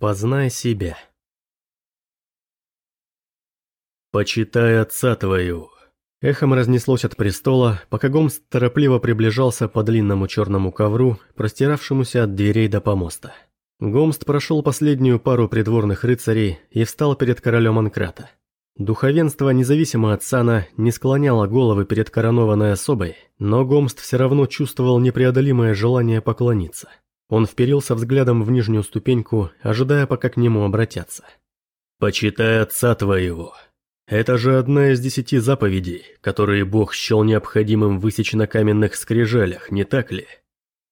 Познай себя. «Почитай отца твою!» Эхом разнеслось от престола, пока Гомс торопливо приближался по длинному черному ковру, простиравшемуся от дверей до помоста. Гомст прошел последнюю пару придворных рыцарей и встал перед королем Анкрата. Духовенство, независимо от сана, не склоняло головы перед коронованной особой, но Гомст все равно чувствовал непреодолимое желание поклониться. Он вперился взглядом в нижнюю ступеньку, ожидая, пока к нему обратятся. «Почитай отца твоего», это же одна из десяти заповедей, которые Бог счел необходимым высечь на каменных скрижалях, не так ли?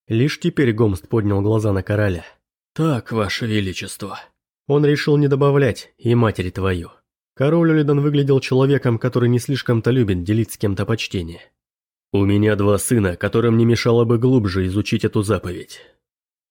Лишь теперь Гомст поднял глаза на короля. «Так, ваше величество». Он решил не добавлять «и матери твою». Король Улидан выглядел человеком, который не слишком-то любит делить с кем-то почтение. «У меня два сына, которым не мешало бы глубже изучить эту заповедь».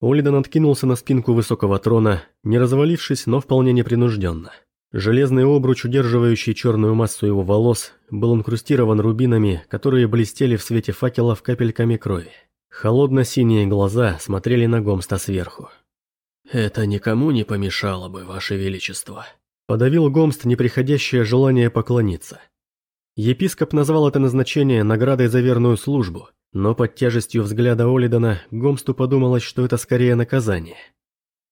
Улидан откинулся на спинку высокого трона, не развалившись, но вполне непринужденно. Железный обруч, удерживающий черную массу его волос, был инкрустирован рубинами, которые блестели в свете факелов капельками крови. Холодно-синие глаза смотрели на Гомста сверху. «Это никому не помешало бы, Ваше Величество», — подавил Гомст неприходящее желание поклониться. Епископ назвал это назначение наградой за верную службу, но под тяжестью взгляда Олидона Гомсту подумалось, что это скорее наказание.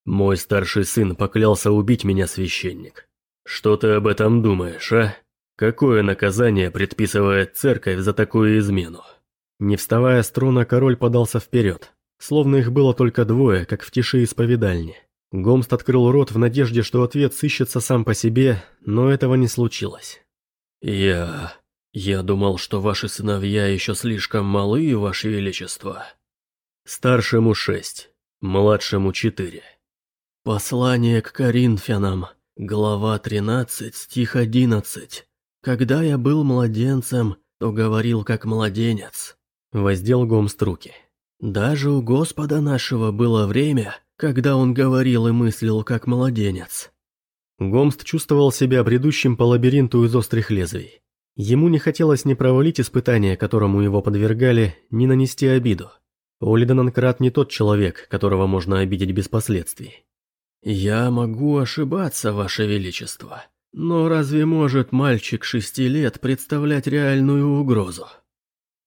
«Мой старший сын поклялся убить меня, священник. «Что ты об этом думаешь, а? Какое наказание предписывает церковь за такую измену?» Не вставая с трона, король подался вперед. Словно их было только двое, как в тиши исповедальни. Гомст открыл рот в надежде, что ответ сыщется сам по себе, но этого не случилось. «Я... я думал, что ваши сыновья еще слишком малы, ваше величество». «Старшему шесть, младшему четыре». «Послание к Коринфянам», Глава 13, стих 11. «Когда я был младенцем, то говорил как младенец». Воздел Гомст руки. «Даже у Господа нашего было время, когда он говорил и мыслил как младенец». Гомст чувствовал себя бредущим по лабиринту из острых лезвий. Ему не хотелось ни провалить испытание, которому его подвергали, ни нанести обиду. Олиден Анкрат не тот человек, которого можно обидеть без последствий. «Я могу ошибаться, Ваше Величество, но разве может мальчик шести лет представлять реальную угрозу?»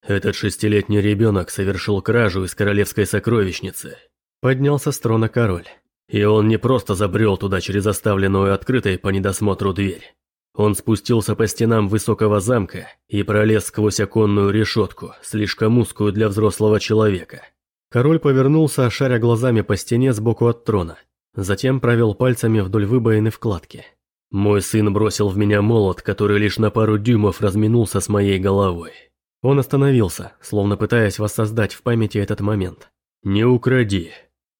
Этот шестилетний ребенок совершил кражу из королевской сокровищницы. Поднялся с трона король. И он не просто забрел туда через оставленную открытой по недосмотру дверь. Он спустился по стенам высокого замка и пролез сквозь оконную решетку, слишком узкую для взрослого человека. Король повернулся, шаря глазами по стене сбоку от трона, Затем провел пальцами вдоль выбоины вкладки. Мой сын бросил в меня молот, который лишь на пару дюймов разминулся с моей головой. Он остановился, словно пытаясь воссоздать в памяти этот момент. «Не укради,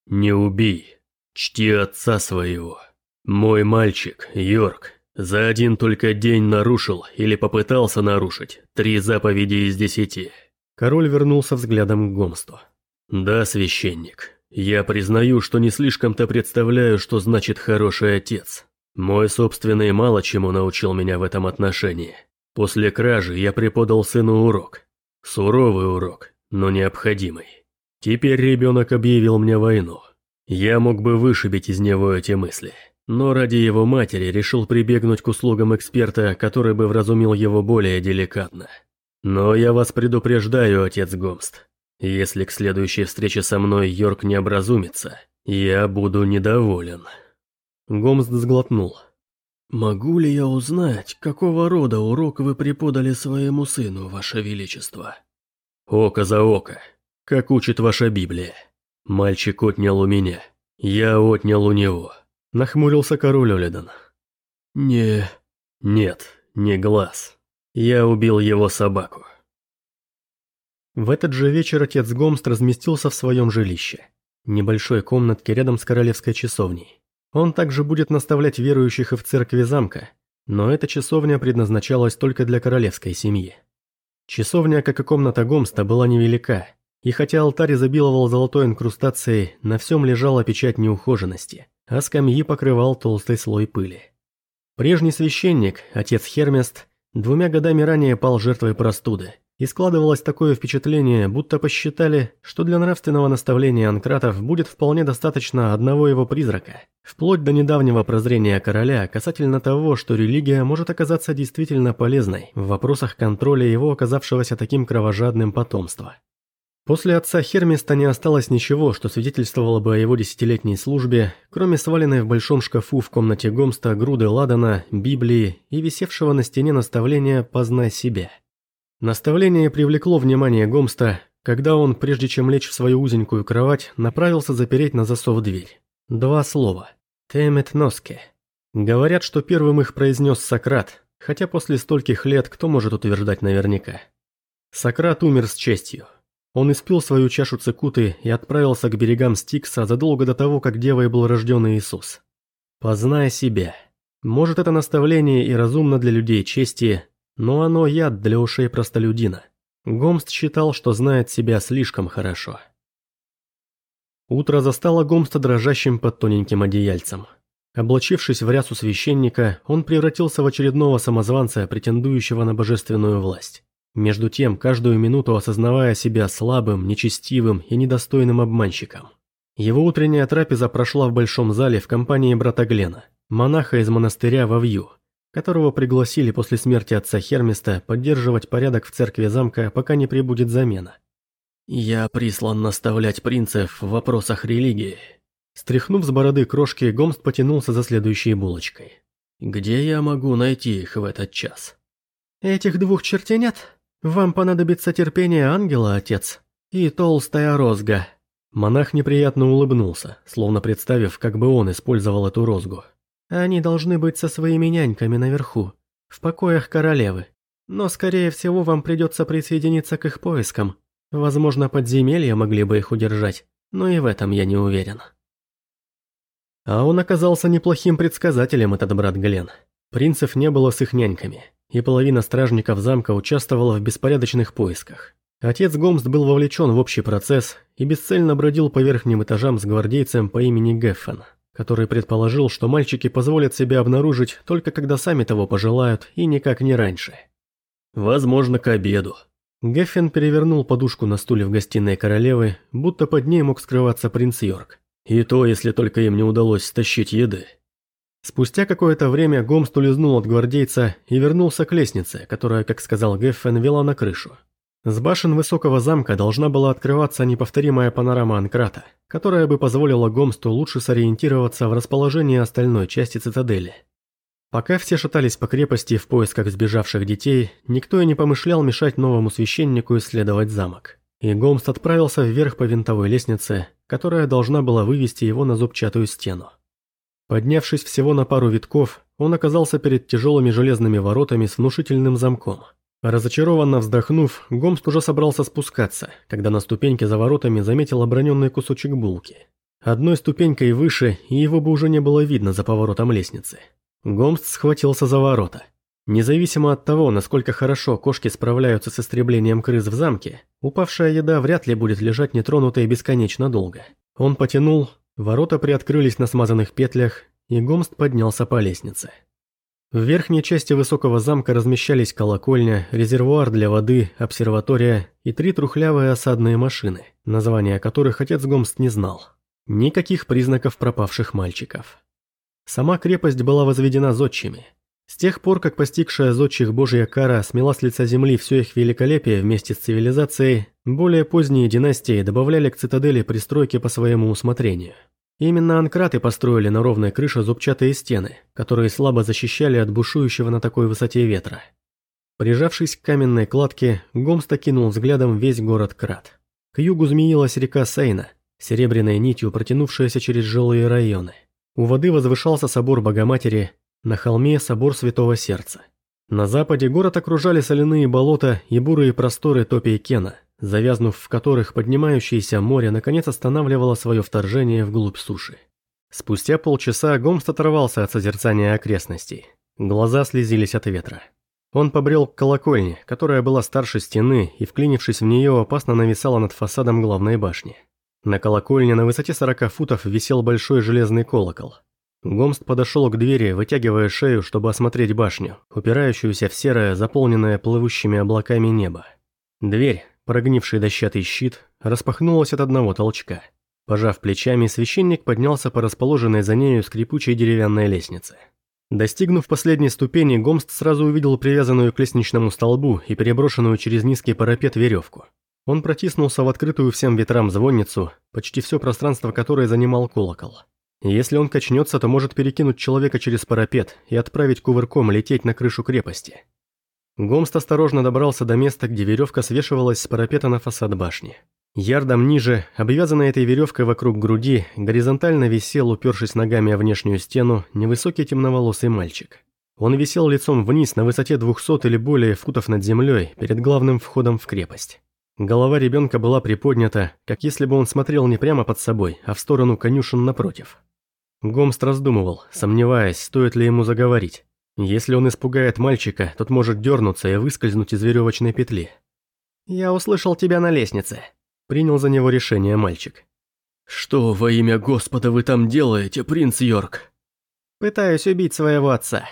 не убей, чти отца своего. Мой мальчик, Йорк, за один только день нарушил или попытался нарушить три заповеди из десяти». Король вернулся взглядом к Гомсту. «Да, священник, я признаю, что не слишком-то представляю, что значит хороший отец. Мой собственный мало чему научил меня в этом отношении. После кражи я преподал сыну урок. Суровый урок, но необходимый. Теперь ребенок объявил мне войну. Я мог бы вышибить из него эти мысли, но ради его матери решил прибегнуть к услугам эксперта, который бы вразумил его более деликатно. Но я вас предупреждаю, отец Гомст, если к следующей встрече со мной Йорк не образумится, я буду недоволен». Гомс сглотнул. «Могу ли я узнать, какого рода урок вы преподали своему сыну, ваше величество?» «Око за око, как учит ваша Библия. Мальчик отнял у меня, я отнял у него», — нахмурился король Олидан. «Не...» «Нет, не глаз. Я убил его собаку». В этот же вечер отец Гомст разместился в своем жилище, небольшой комнатке рядом с королевской часовней. Он также будет наставлять верующих и в церкви замка, но эта часовня предназначалась только для королевской семьи. Часовня, как и комната Гомста, была невелика, и хотя алтарь изобиловал золотой инкрустацией, на всем лежала печать неухоженности, а скамьи покрывал толстый слой пыли. Прежний священник, отец Хермест, двумя годами ранее пал жертвой простуды, И складывалось такое впечатление, будто посчитали, что для нравственного наставления анкратов будет вполне достаточно одного его призрака, вплоть до недавнего прозрения короля касательно того, что религия может оказаться действительно полезной в вопросах контроля его оказавшегося таким кровожадным потомства. После отца Хермиста не осталось ничего, что свидетельствовало бы о его десятилетней службе, кроме сваленной в большом шкафу в комнате Гомста груды ладана, Библии и висевшего на стене наставления «Познай себя». Наставление привлекло внимание Гомста, когда он, прежде чем лечь в свою узенькую кровать, направился запереть на засов дверь. Два слова. «Темет носке». Говорят, что первым их произнес Сократ, хотя после стольких лет кто может утверждать наверняка. Сократ умер с честью. Он испил свою чашу цикуты и отправился к берегам Стикса задолго до того, как девой был рожден Иисус. Познай себя. Может, это наставление и разумно для людей чести, но оно яд для ушей простолюдина. Гомст считал, что знает себя слишком хорошо. Утро застало Гомста дрожащим под тоненьким одеяльцем. Облачившись в рясу священника, он превратился в очередного самозванца, претендующего на божественную власть. Между тем, каждую минуту осознавая себя слабым, нечестивым и недостойным обманщиком. Его утренняя трапеза прошла в большом зале в компании брата Глена, монаха из монастыря Вавью, которого пригласили после смерти отца Хермиста поддерживать порядок в церкви замка, пока не прибудет замена. «Я прислан наставлять принцев в вопросах религии». Стряхнув с бороды крошки, Гомст потянулся за следующей булочкой. «Где я могу найти их в этот час?» «Этих двух чертенят?» «Вам понадобится терпение ангела, отец, и толстая розга». Монах неприятно улыбнулся, словно представив, как бы он использовал эту розгу. «Они должны быть со своими няньками наверху, в покоях королевы. Но, скорее всего, вам придется присоединиться к их поискам. Возможно, подземелья могли бы их удержать, но и в этом я не уверен». А он оказался неплохим предсказателем, этот брат Глен. Принцев не было с их няньками и половина стражников замка участвовала в беспорядочных поисках. Отец Гомст был вовлечен в общий процесс и бесцельно бродил по верхним этажам с гвардейцем по имени Геффен, который предположил, что мальчики позволят себя обнаружить только когда сами того пожелают и никак не раньше. «Возможно, к обеду». Геффен перевернул подушку на стуле в гостиной королевы, будто под ней мог скрываться принц Йорк. И то, если только им не удалось стащить еды. Спустя какое-то время Гомст улизнул от гвардейца и вернулся к лестнице, которая, как сказал Геффен, вела на крышу. С башен высокого замка должна была открываться неповторимая панорама Анкрата, которая бы позволила Гомсту лучше сориентироваться в расположении остальной части цитадели. Пока все шатались по крепости в поисках сбежавших детей, никто и не помышлял мешать новому священнику исследовать замок. И Гомст отправился вверх по винтовой лестнице, которая должна была вывести его на зубчатую стену. Поднявшись всего на пару витков, он оказался перед тяжелыми железными воротами с внушительным замком. Разочарованно вздохнув, Гомст уже собрался спускаться, когда на ступеньке за воротами заметил оброненный кусочек булки. Одной ступенькой выше, и его бы уже не было видно за поворотом лестницы. Гомст схватился за ворота. Независимо от того, насколько хорошо кошки справляются с истреблением крыс в замке, упавшая еда вряд ли будет лежать нетронутой бесконечно долго. Он потянул, Ворота приоткрылись на смазанных петлях, и Гомст поднялся по лестнице. В верхней части высокого замка размещались колокольня, резервуар для воды, обсерватория и три трухлявые осадные машины, названия которых отец Гомст не знал. Никаких признаков пропавших мальчиков. Сама крепость была возведена зодчими. С тех пор, как постигшая зодчих божья кара смела с лица земли все их великолепие вместе с цивилизацией, более поздние династии добавляли к цитадели пристройки по своему усмотрению. Именно анкраты построили на ровной крыше зубчатые стены, которые слабо защищали от бушующего на такой высоте ветра. Прижавшись к каменной кладке, Гомст окинул взглядом весь город Крат. К югу змеилась река Сейна, серебряной нитью протянувшаяся через жилые районы. У воды возвышался собор Богоматери, на холме собор Святого Сердца. На западе город окружали соляные болота и бурые просторы Топи Кена – завязнув в которых поднимающееся море наконец останавливало свое вторжение вглубь суши. Спустя полчаса Гомст оторвался от созерцания окрестностей. Глаза слезились от ветра. Он побрел к колокольне, которая была старше стены и, вклинившись в нее, опасно нависала над фасадом главной башни. На колокольне на высоте 40 футов висел большой железный колокол. Гомст подошел к двери, вытягивая шею, чтобы осмотреть башню, упирающуюся в серое, заполненное плывущими облаками небо. Дверь, прогнивший дощатый щит, распахнулась от одного толчка. Пожав плечами, священник поднялся по расположенной за нею скрипучей деревянной лестнице. Достигнув последней ступени, Гомст сразу увидел привязанную к лестничному столбу и переброшенную через низкий парапет веревку. Он протиснулся в открытую всем ветрам звонницу, почти все пространство которой занимал колокол. Если он качнется, то может перекинуть человека через парапет и отправить кувырком лететь на крышу крепости. Гомст осторожно добрался до места, где веревка свешивалась с парапета на фасад башни. Ярдом ниже, обвязанный этой веревкой вокруг груди, горизонтально висел, упершись ногами о внешнюю стену, невысокий темноволосый мальчик. Он висел лицом вниз на высоте 200 или более футов над землей перед главным входом в крепость. Голова ребенка была приподнята, как если бы он смотрел не прямо под собой, а в сторону конюшен напротив. Гомст раздумывал, сомневаясь, стоит ли ему заговорить. Если он испугает мальчика, тот может дернуться и выскользнуть из веревочной петли. «Я услышал тебя на лестнице», — принял за него решение мальчик. «Что во имя Господа вы там делаете, принц Йорк?» «Пытаюсь убить своего отца.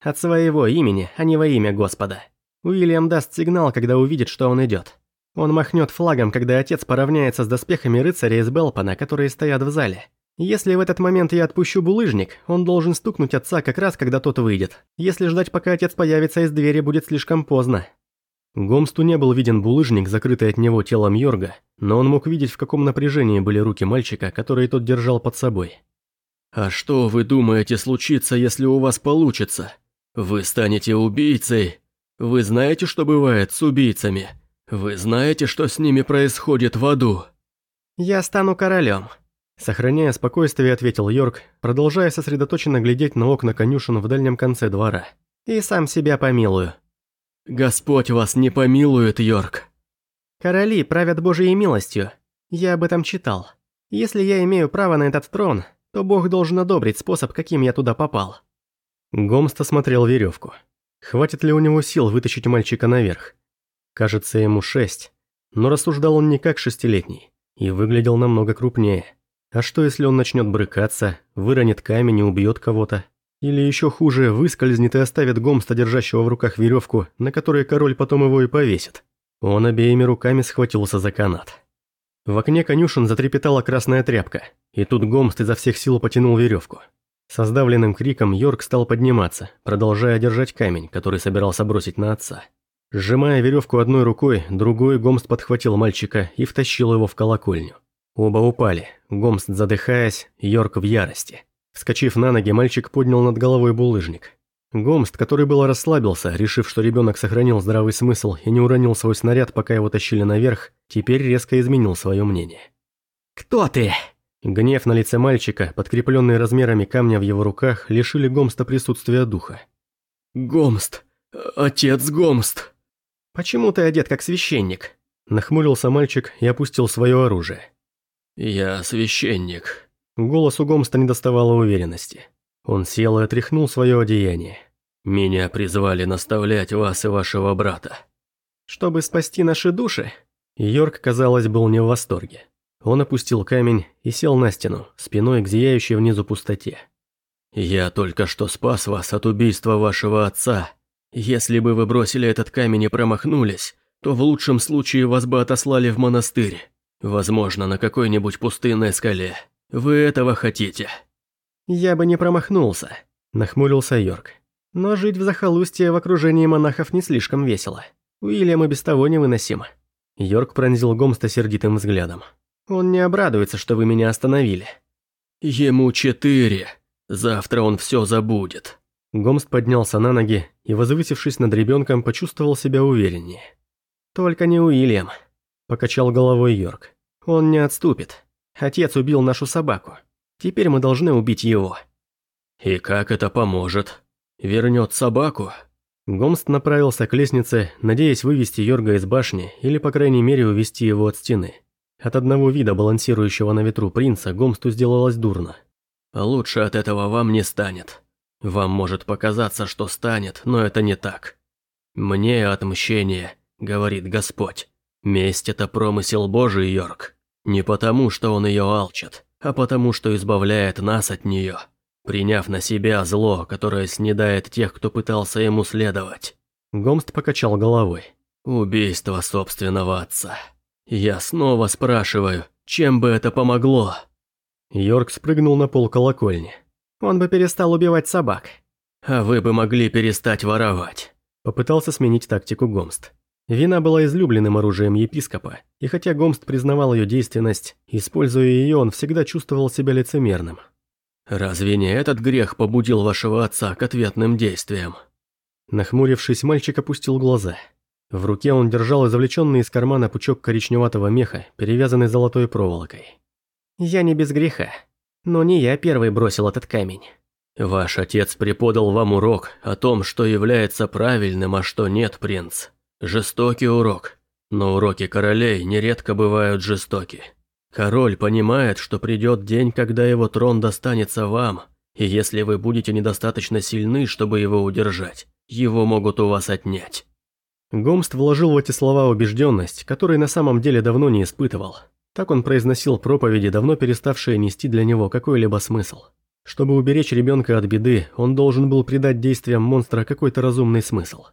От своего имени, а не во имя Господа. Уильям даст сигнал, когда увидит, что он идет. Он махнет флагом, когда отец поравняется с доспехами рыцаря из Белпана, которые стоят в зале. Если в этот момент я отпущу булыжник, он должен стукнуть отца как раз, когда тот выйдет. Если ждать, пока отец появится из двери, будет слишком поздно. Гомсту не был виден булыжник, закрытый от него телом Йорга, но он мог видеть, в каком напряжении были руки мальчика, которые тот держал под собой. «А что вы думаете случится, если у вас получится? Вы станете убийцей. Вы знаете, что бывает с убийцами? Вы знаете, что с ними происходит в аду?» «Я стану королем», Сохраняя спокойствие, ответил Йорк, продолжая сосредоточенно глядеть на окна конюшен в дальнем конце двора. «И сам себя помилую». «Господь вас не помилует, Йорк». «Короли правят Божьей милостью. Я об этом читал. Если я имею право на этот трон, то Бог должен одобрить способ, каким я туда попал». Гомст осмотрел веревку. Хватит ли у него сил вытащить мальчика наверх? Кажется, ему шесть. Но рассуждал он не как шестилетний. И выглядел намного крупнее. А что если он начнет брыкаться, выронит камень и убьет кого-то? Или еще хуже, выскользнет и оставит Гомста, держащего в руках веревку, на которой король потом его и повесит? Он обеими руками схватился за канат. В окне конюшен затрепетала красная тряпка, и тут Гомст изо всех сил потянул веревку. Со сдавленным криком Йорк стал подниматься, продолжая держать камень, который собирался бросить на отца. Сжимая веревку одной рукой, другой Гомст подхватил мальчика и втащил его в колокольню. Оба упали, Гомст задыхаясь, Йорк в ярости. Вскочив на ноги, мальчик поднял над головой булыжник. Гомст, который было расслабился, решив, что ребенок сохранил здравый смысл и не уронил свой снаряд, пока его тащили наверх, теперь резко изменил свое мнение. «Кто ты?» Гнев на лице мальчика, подкрепленный размерами камня в его руках, лишили Гомста присутствия духа. «Гомст! Отец Гомст!» «Почему ты одет как священник?» Нахмурился мальчик и опустил свое оружие. «Я священник». Голос у Гомста не доставало уверенности. Он сел и отряхнул свое одеяние. «Меня призвали наставлять вас и вашего брата». «Чтобы спасти наши души?» Йорк, казалось, был не в восторге. Он опустил камень и сел на стену, спиной к зияющей внизу пустоте. «Я только что спас вас от убийства вашего отца. Если бы вы бросили этот камень и промахнулись, то в лучшем случае вас бы отослали в монастырь. Возможно, на какой-нибудь пустынной скале. Вы этого хотите?» «Я бы не промахнулся», – нахмурился Йорк. «Но жить в захолустье в окружении монахов не слишком весело. Уильям и без того невыносимо». Йорк пронзил Гомста сердитым взглядом. «Он не обрадуется, что вы меня остановили». «Ему четыре. Завтра он все забудет». Гомст поднялся на ноги и, возвысившись над ребенком, почувствовал себя увереннее. «Только не Уильям», – покачал головой Йорк. Он не отступит. Отец убил нашу собаку. Теперь мы должны убить его. И как это поможет? Вернет собаку? Гомст направился к лестнице, надеясь вывести Йорга из башни или, по крайней мере, увести его от стены. От одного вида балансирующего на ветру принца Гомсту сделалось дурно. «Лучше от этого вам не станет. Вам может показаться, что станет, но это не так. Мне отмщение, говорит Господь. Месть – это промысел Божий, Йорк. Не потому, что он ее алчит, а потому, что избавляет нас от нее, приняв на себя зло, которое снедает тех, кто пытался ему следовать. Гомст покачал головой. Убийство собственного отца. Я снова спрашиваю, чем бы это помогло? Йорк спрыгнул на пол колокольни. Он бы перестал убивать собак. А вы бы могли перестать воровать. Попытался сменить тактику Гомст. Вина была излюбленным оружием епископа, и хотя Гомст признавал ее действенность, используя ее, он всегда чувствовал себя лицемерным. «Разве не этот грех побудил вашего отца к ответным действиям?» Нахмурившись, мальчик опустил глаза. В руке он держал извлеченный из кармана пучок коричневатого меха, перевязанный золотой проволокой. «Я не без греха, но не я первый бросил этот камень». «Ваш отец преподал вам урок о том, что является правильным, а что нет, принц. Жестокий урок, но уроки королей нередко бывают жестоки. Король понимает, что придет день, когда его трон достанется вам, и если вы будете недостаточно сильны, чтобы его удержать, его могут у вас отнять». Гомст вложил в эти слова убежденность, которой на самом деле давно не испытывал. Так он произносил проповеди, давно переставшие нести для него какой-либо смысл. Чтобы уберечь ребенка от беды, он должен был придать действиям монстра какой-то разумный смысл.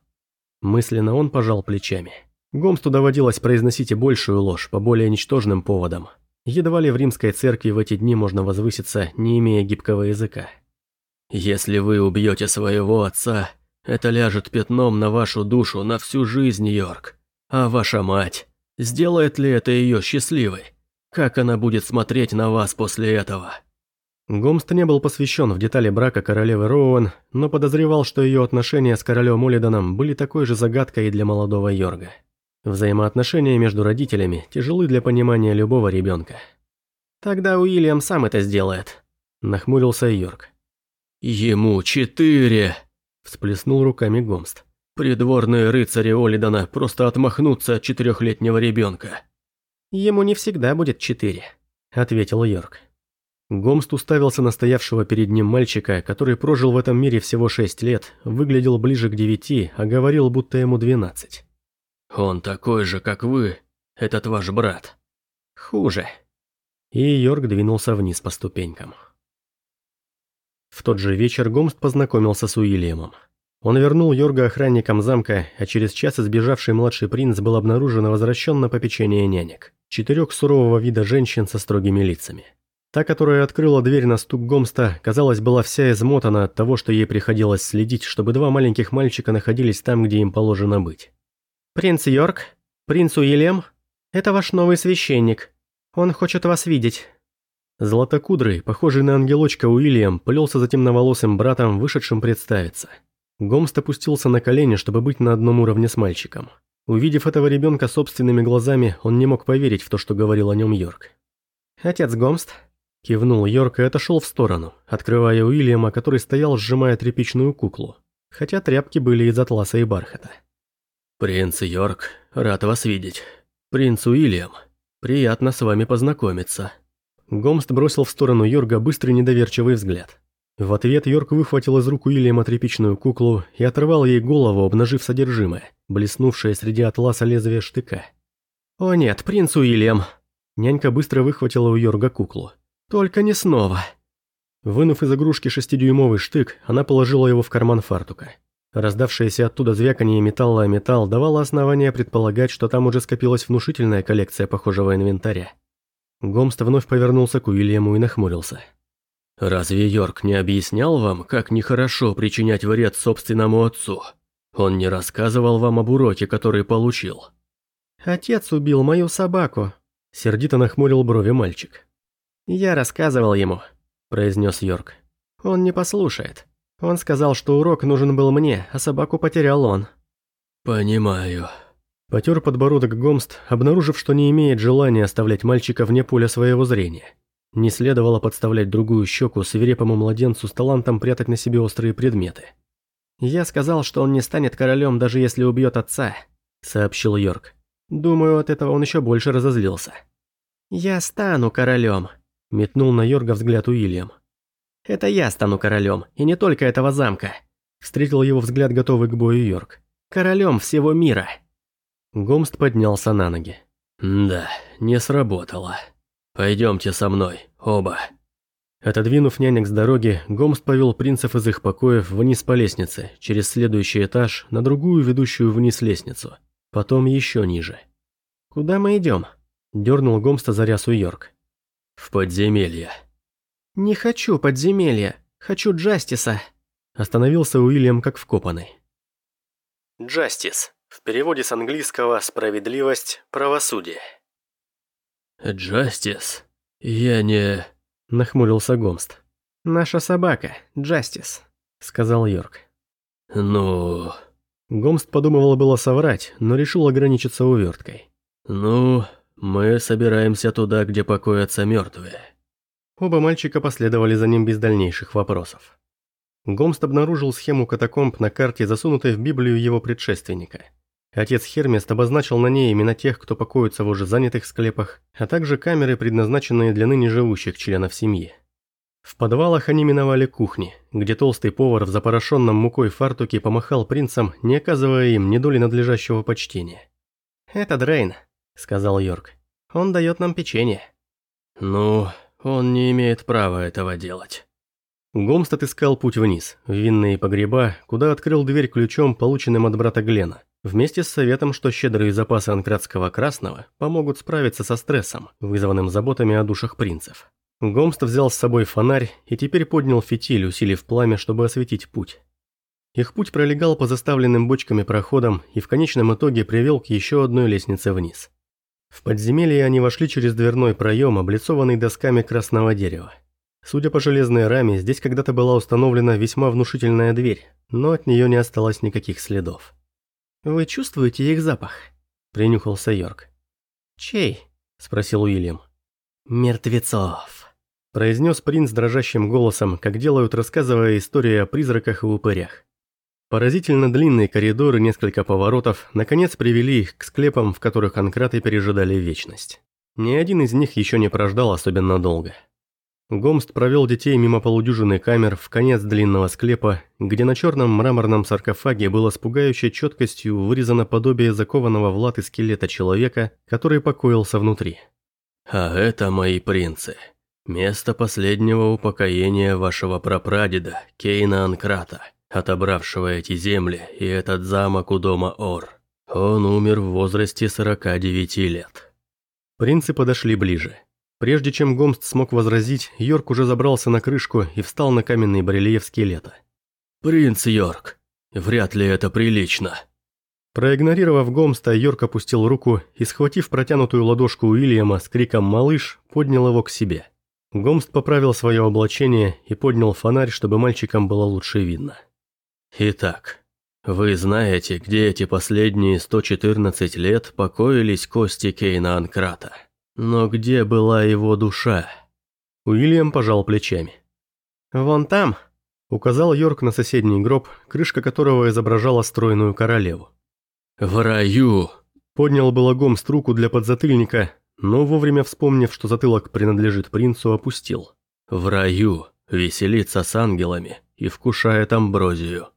Мысленно он пожал плечами. Гомсту доводилось произносить и большую ложь по более ничтожным поводам. Едва ли в римской церкви в эти дни можно возвыситься, не имея гибкого языка. «Если вы убьете своего отца, это ляжет пятном на вашу душу на всю жизнь, Йорк. А ваша мать, сделает ли это ее счастливой? Как она будет смотреть на вас после этого?» Гомст не был посвящен в детали брака королевы Роуэн, но подозревал, что ее отношения с королем Олиданом были такой же загадкой и для молодого Йорга. Взаимоотношения между родителями тяжелы для понимания любого ребенка. «Тогда Уильям сам это сделает», – нахмурился Йорк. «Ему четыре!» – всплеснул руками Гомст. «Придворные рыцари Олидона просто отмахнутся от четырехлетнего ребенка». «Ему не всегда будет четыре», – ответил Йорк. Гомст уставился на стоявшего перед ним мальчика, который прожил в этом мире всего шесть лет, выглядел ближе к девяти, а говорил, будто ему двенадцать. «Он такой же, как вы, этот ваш брат». «Хуже». И Йорк двинулся вниз по ступенькам. В тот же вечер Гомст познакомился с Уильямом. Он вернул Йорга охранникам замка, а через час избежавший младший принц был обнаружен и возвращен на попечение нянек. Четырех сурового вида женщин со строгими лицами. Та, которая открыла дверь на стук Гомста, казалось, была вся измотана от того, что ей приходилось следить, чтобы два маленьких мальчика находились там, где им положено быть. «Принц Йорк? Принц Уильям? Это ваш новый священник. Он хочет вас видеть». Златокудрый, похожий на ангелочка Уильям, плелся за темноволосым братом, вышедшим представиться. Гомст опустился на колени, чтобы быть на одном уровне с мальчиком. Увидев этого ребенка собственными глазами, он не мог поверить в то, что говорил о нем Йорк. «Отец Гомст?» Кивнул Йорк и отошел в сторону, открывая Уильяма, который стоял, сжимая тряпичную куклу. Хотя тряпки были из атласа и бархата. «Принц Йорк, рад вас видеть. Принц Уильям, приятно с вами познакомиться». Гомст бросил в сторону Йорга быстрый недоверчивый взгляд. В ответ Йорк выхватил из рук Уильяма тряпичную куклу и оторвал ей голову, обнажив содержимое, блеснувшее среди атласа лезвие штыка. «О нет, принц Уильям!» Нянька быстро выхватила у Йорга куклу. «Только не снова!» Вынув из игрушки шестидюймовый штык, она положила его в карман фартука. Раздавшееся оттуда звяканье металла о металл давало основание предполагать, что там уже скопилась внушительная коллекция похожего инвентаря. Гомст вновь повернулся к Уильяму и нахмурился. «Разве Йорк не объяснял вам, как нехорошо причинять вред собственному отцу? Он не рассказывал вам об уроке, который получил?» «Отец убил мою собаку», — сердито нахмурил брови мальчик. «Я рассказывал ему», — произнес Йорк. «Он не послушает. Он сказал, что урок нужен был мне, а собаку потерял он. Понимаю. Потер подбородок Гомст, обнаружив, что не имеет желания оставлять мальчика вне поля своего зрения. Не следовало подставлять другую щеку свирепому младенцу с талантом прятать на себе острые предметы. «Я сказал, что он не станет королем, даже если убьет отца», — сообщил Йорк. «Думаю, от этого он еще больше разозлился». «Я стану королем», — метнул на Йорга взгляд Уильям. Это я стану королем, и не только этого замка. Встретил его взгляд, готовый к бою Йорк. Королем всего мира. Гомст поднялся на ноги. «Да, не сработало. Пойдемте со мной, оба». Отодвинув нянек с дороги, Гомст повел принцев из их покоев вниз по лестнице, через следующий этаж, на другую ведущую вниз лестницу. Потом еще ниже. «Куда мы идем?» – дернул Гомста за рясу Йорк. «В подземелье». «Не хочу подземелья, хочу Джастиса». Остановился Уильям как вкопанный. Джастис. В переводе с английского «справедливость», «правосудие». «Джастис? Я не...» – нахмурился Гомст. «Наша собака, Джастис», – сказал Йорк. «Ну...» Гомст подумывал было соврать, но решил ограничиться уверткой. «Ну, мы собираемся туда, где покоятся мертвые». Оба мальчика последовали за ним без дальнейших вопросов. Гомст обнаружил схему катакомб на карте, засунутой в Библию его предшественника. Отец Хермест обозначил на ней имена тех, кто покоится в уже занятых склепах, а также камеры, предназначенные для ныне живущих членов семьи. В подвалах они миновали кухни, где толстый повар в запорошенном мукой фартуке помахал принцам, не оказывая им ни доли надлежащего почтения. «Это Дрейн», — сказал Йорк. «Он дает нам печенье». «Ну, он не имеет права этого делать». Гомст отыскал путь вниз, в винные погреба, куда открыл дверь ключом, полученным от брата Глена, вместе с советом, что щедрые запасы анкратского красного помогут справиться со стрессом, вызванным заботами о душах принцев. Гомст взял с собой фонарь и теперь поднял фитиль, усилив пламя, чтобы осветить путь. Их путь пролегал по заставленным бочками проходам и в конечном итоге привел к еще одной лестнице вниз. В подземелье они вошли через дверной проем, облицованный досками красного дерева. Судя по железной раме, здесь когда-то была установлена весьма внушительная дверь, но от нее не осталось никаких следов. «Вы чувствуете их запах?» – принюхался Йорк. «Чей?» – спросил Уильям. «Мертвецов», – произнес принц дрожащим голосом, как делают, рассказывая истории о призраках и упырях. Поразительно длинные коридоры, несколько поворотов, наконец привели их к склепам, в которых анкраты пережидали вечность. Ни один из них еще не прождал особенно долго. Гомст провел детей мимо полудюжины камер в конец длинного склепа, где на черном мраморном саркофаге было с пугающей четкостью вырезано подобие закованного в латы скелета человека, который покоился внутри. «А это мои принцы. Место последнего упокоения вашего прапрадеда, Кейна Анкрата, отобравшего эти земли и этот замок у дома Ор. Он умер в возрасте 49 лет». Принцы подошли ближе. Прежде чем Гомст смог возразить, Йорк уже забрался на крышку и встал на каменный барельеф скелета. «Принц Йорк, вряд ли это прилично». Проигнорировав Гомста, Йорк опустил руку и, схватив протянутую ладошку Уильяма с криком «Малыш», поднял его к себе. Гомст поправил свое облачение и поднял фонарь, чтобы мальчикам было лучше видно. «Итак, вы знаете, где эти последние 114 лет покоились кости Кейна Анкрата?» Но где была его душа? Уильям пожал плечами. «Вон там», — указал Йорк на соседний гроб, крышка которого изображала стройную королеву. «В раю!» Поднял балагом с руку для подзатыльника, но вовремя вспомнив, что затылок принадлежит принцу, опустил. «В раю веселится с ангелами и вкушает амброзию.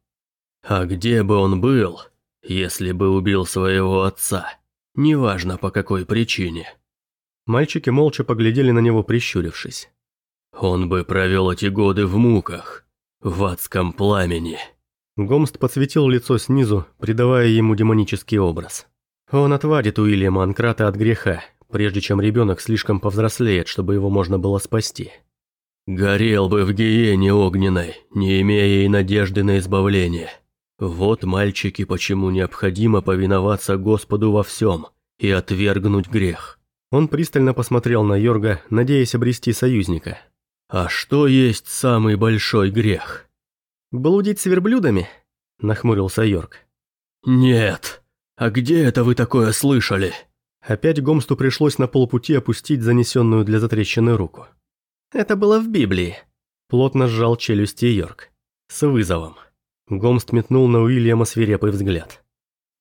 А где бы он был, если бы убил своего отца? Неважно по какой причине». Мальчики молча поглядели на него, прищурившись. «Он бы провел эти годы в муках, в адском пламени». Гомст подсветил лицо снизу, придавая ему демонический образ. Он отвадит Уильяма Анкрата от греха, прежде чем ребенок слишком повзрослеет, чтобы его можно было спасти. «Горел бы в гиене огненной, не имея и надежды на избавление. Вот, мальчики, почему необходимо повиноваться Господу во всем и отвергнуть грех». Он пристально посмотрел на Йорга, надеясь обрести союзника. «А что есть самый большой грех?» «Блудить с верблюдами?» – нахмурился Йорг. «Нет. А где это вы такое слышали?» Опять Гомсту пришлось на полпути опустить занесенную для затрещины руку. «Это было в Библии», – плотно сжал челюсти Йорк. С вызовом. Гомст метнул на Уильяма свирепый взгляд.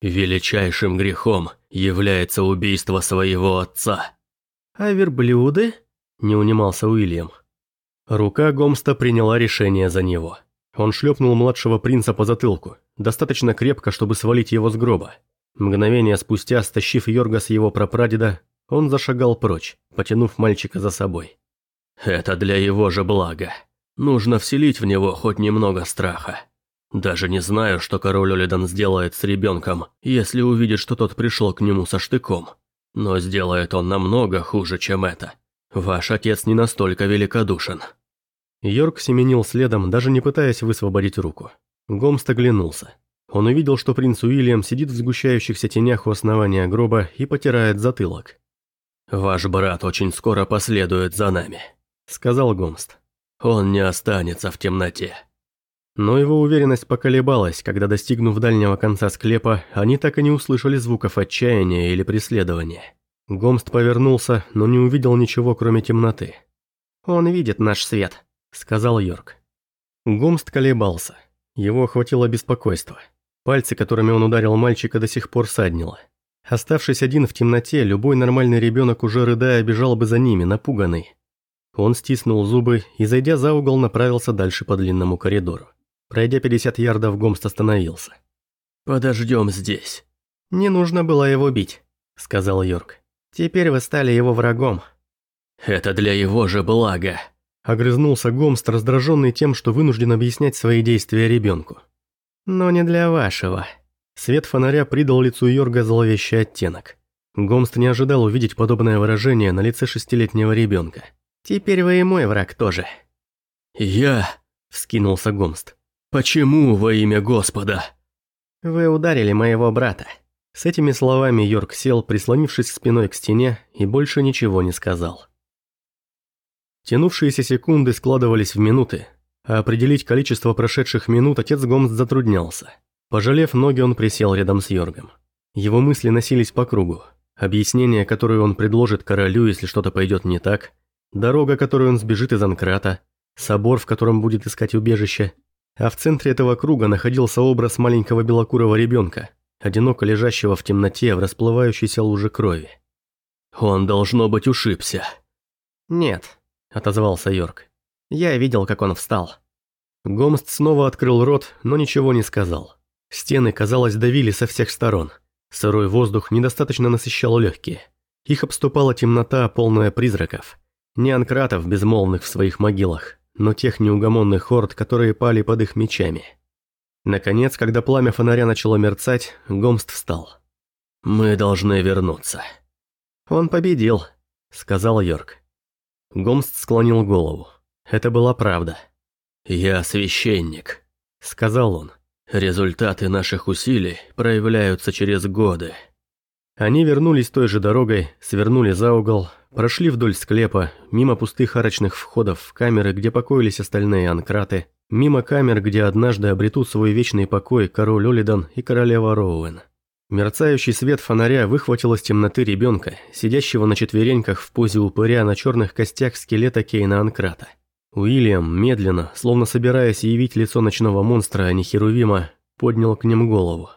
Величайшим грехом является убийство своего отца. А верблюды? Не унимался Уильям. Рука Гомста приняла решение за него. Он шлепнул младшего принца по затылку, достаточно крепко, чтобы свалить его с гроба. Мгновение спустя, стащив Йорга с его прапрадеда, он зашагал прочь, потянув мальчика за собой. «Это для его же блага. Нужно вселить в него хоть немного страха. Даже не знаю, что король Олидан сделает с ребенком, если увидит, что тот пришел к нему со штыком. Но сделает он намного хуже, чем это. Ваш отец не настолько великодушен». Йорк семенил следом, даже не пытаясь высвободить руку. Гомст оглянулся. Он увидел, что принц Уильям сидит в сгущающихся тенях у основания гроба и потирает затылок. «Ваш брат очень скоро последует за нами», — сказал Гомст. «Он не останется в темноте». Но его уверенность поколебалась, когда, достигнув дальнего конца склепа, они так и не услышали звуков отчаяния или преследования. Гомст повернулся, но не увидел ничего, кроме темноты. «Он видит наш свет», — сказал Йорк. Гомст колебался. Его охватило беспокойство. Пальцы, которыми он ударил мальчика, до сих пор саднило. Оставшись один в темноте, любой нормальный ребенок уже рыдая бежал бы за ними, напуганный. Он стиснул зубы и, зайдя за угол, направился дальше по длинному коридору. Пройдя 50 ярдов, Гомст остановился. «Подождем здесь». «Не нужно было его бить», — сказал Йорк. «Теперь вы стали его врагом». «Это для его же блага», — огрызнулся Гомст, раздраженный тем, что вынужден объяснять свои действия ребенку. «Но не для вашего». Свет фонаря придал лицу Йорга зловещий оттенок. Гомст не ожидал увидеть подобное выражение на лице шестилетнего ребенка. «Теперь вы и мой враг тоже». «Я...» — вскинулся Гомст. «Почему во имя Господа?» «Вы ударили моего брата». С этими словами Йорк сел, прислонившись спиной к стене, и больше ничего не сказал. Тянувшиеся секунды складывались в минуты, а определить количество прошедших минут отец Гомс затруднялся. Пожалев ноги, он присел рядом с Йоргом. Его мысли носились по кругу. Объяснение, которое он предложит королю, если что-то пойдет не так, дорога, которую он сбежит из Анкрата, собор, в котором будет искать убежище – а в центре этого круга находился образ маленького белокурого ребенка, одиноко лежащего в темноте в расплывающейся луже крови. «Он, должно быть, ушибся». «Нет», — отозвался Йорк. «Я видел, как он встал». Гомст снова открыл рот, но ничего не сказал. Стены, казалось, давили со всех сторон. Сырой воздух недостаточно насыщал легкие. Их обступала темнота, полная призраков. Не анкратов, безмолвных в своих могилах, но тех неугомонных хорд, которые пали под их мечами. Наконец, когда пламя фонаря начало мерцать, Гомст встал. «Мы должны вернуться». «Он победил», — сказал Йорк. Гомст склонил голову. Это была правда. «Я священник», — сказал он. «Результаты наших усилий проявляются через годы». Они вернулись той же дорогой, свернули за угол, Прошли вдоль склепа, мимо пустых арочных входов в камеры, где покоились остальные анкраты, мимо камер, где однажды обретут свой вечный покой король Олидан и королева Роуэн. Мерцающий свет фонаря выхватил из темноты ребенка, сидящего на четвереньках в позе упыря на черных костях скелета Кейна Анкрата. Уильям, медленно, словно собираясь явить лицо ночного монстра, а не Херувима, поднял к ним голову.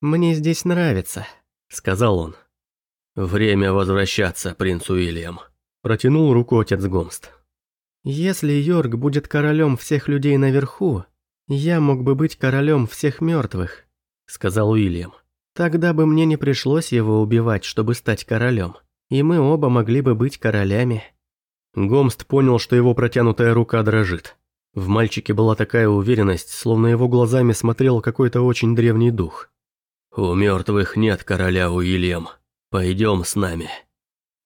«Мне здесь нравится», — сказал он. «Время возвращаться, принц Уильям», – протянул руку отец Гомст. «Если Йорк будет королем всех людей наверху, я мог бы быть королем всех мертвых», – сказал Уильям. «Тогда бы мне не пришлось его убивать, чтобы стать королем, и мы оба могли бы быть королями». Гомст понял, что его протянутая рука дрожит. В мальчике была такая уверенность, словно его глазами смотрел какой-то очень древний дух. «У мертвых нет короля, Уильям», Пойдем с нами».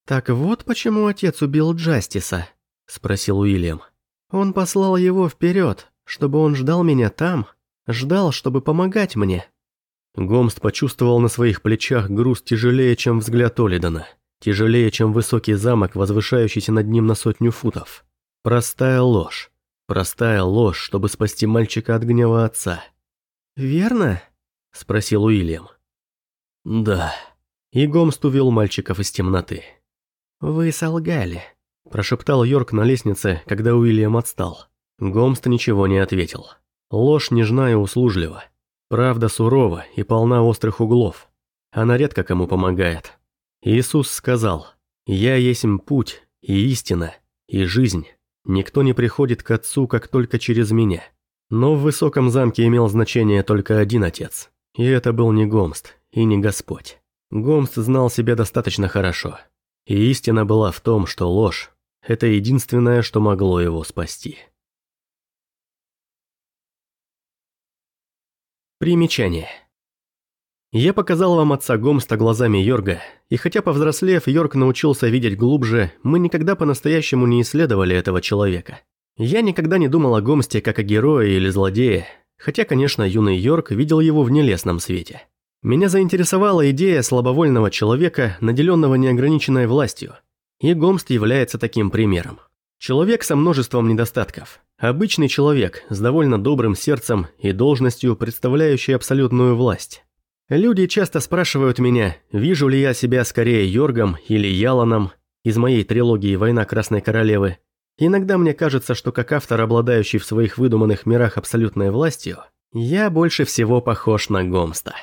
«Так вот почему отец убил Джастиса?» – спросил Уильям. «Он послал его вперед, чтобы он ждал меня там, ждал, чтобы помогать мне». Гомст почувствовал на своих плечах груз тяжелее, чем взгляд Олидона, тяжелее, чем высокий замок, возвышающийся над ним на сотню футов. Простая ложь. Простая ложь, чтобы спасти мальчика от гнева отца. «Верно?» – спросил Уильям. «Да», и Гомст увел мальчиков из темноты. «Вы солгали», – прошептал Йорк на лестнице, когда Уильям отстал. Гомст ничего не ответил. Ложь нежна и услужлива. Правда сурова и полна острых углов. Она редко кому помогает. Иисус сказал, «Я есмь путь, и истина, и жизнь. Никто не приходит к Отцу, как только через меня». Но в высоком замке имел значение только один Отец. И это был не Гомст, и не Господь. Гомс знал себя достаточно хорошо. И истина была в том, что ложь – это единственное, что могло его спасти. Примечание. Я показал вам отца Гомста глазами Йорга, и хотя повзрослев, Йорг научился видеть глубже, мы никогда по-настоящему не исследовали этого человека. Я никогда не думал о Гомсте как о герое или злодее, хотя, конечно, юный Йорк видел его в нелестном свете. Меня заинтересовала идея слабовольного человека, наделенного неограниченной властью, и Гомст является таким примером. Человек со множеством недостатков. Обычный человек с довольно добрым сердцем и должностью, представляющей абсолютную власть. Люди часто спрашивают меня, вижу ли я себя скорее Йоргом или Яланом из моей трилогии «Война Красной Королевы». Иногда мне кажется, что как автор, обладающий в своих выдуманных мирах абсолютной властью, я больше всего похож на Гомста.